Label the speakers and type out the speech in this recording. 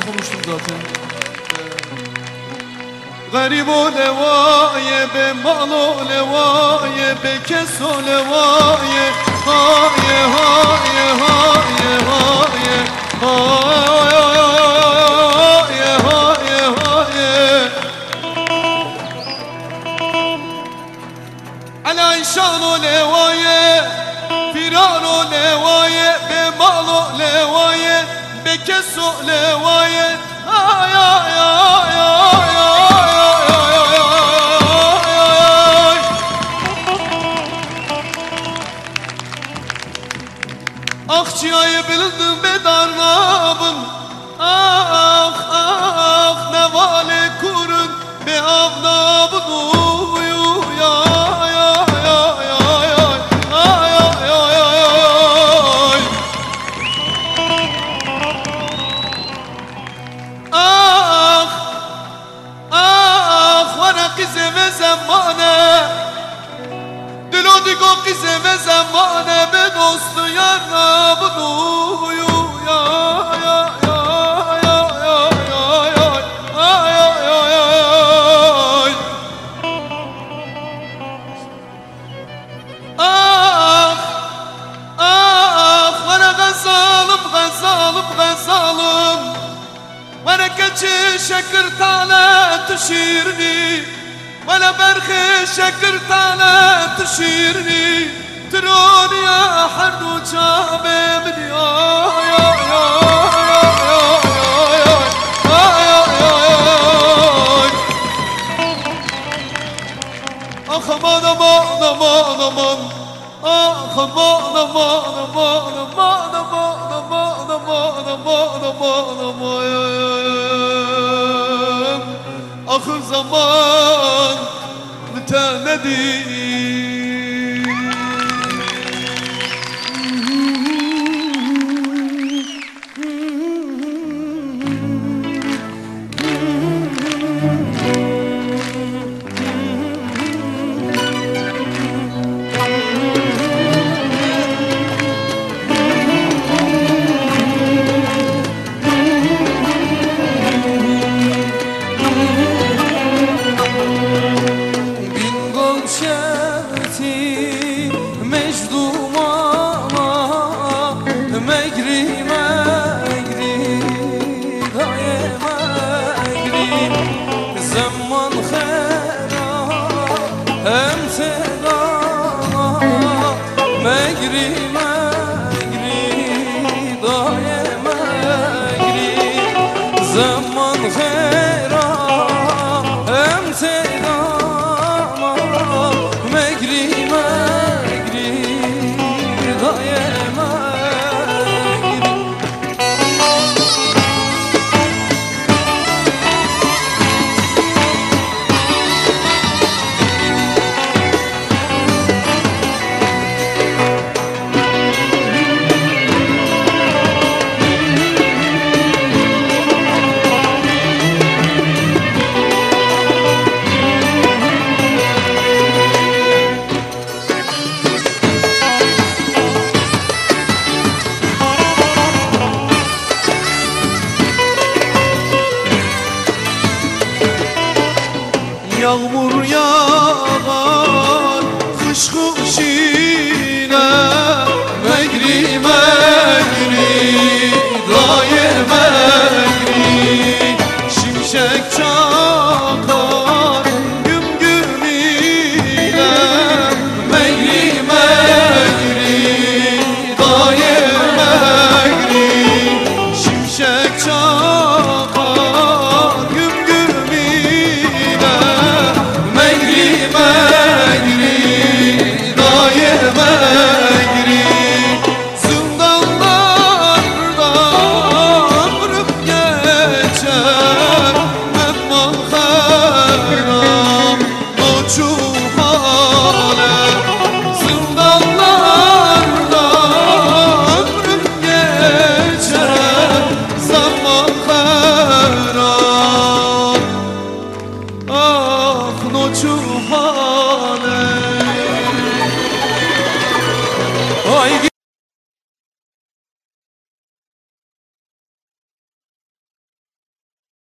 Speaker 1: okumuştum zaten. غریب و لوای به مال و لوای به کس و لوای های های های های های های های علا انشان و لوای پیران و لوای به مال و لوای كسوء لوايد آه يا يا يا Akçayı bildim bedar nabın Ah ah ah ne kurun be avnabın wana qize ve zamane Dilo digo qize ve zamane be dostu yana buduyu ya ya ya ya ya ya ya ay ay ay ay Ah ah wana gazalım gazalım gazalım وانا ولا برخي شكر تعالى تشيرني تروني يا حرد وجابي من يا يا يا aman aman aman aman Ah aman aman aman aman aman aman aman aman aman aman آخر زمان متى نديم mekrim yağmur yağar Kış kış yine Mekri mekri Dair mekri Şimşek çakar Güm güm ile Mekri mekri Dair mekri Şimşek çakar.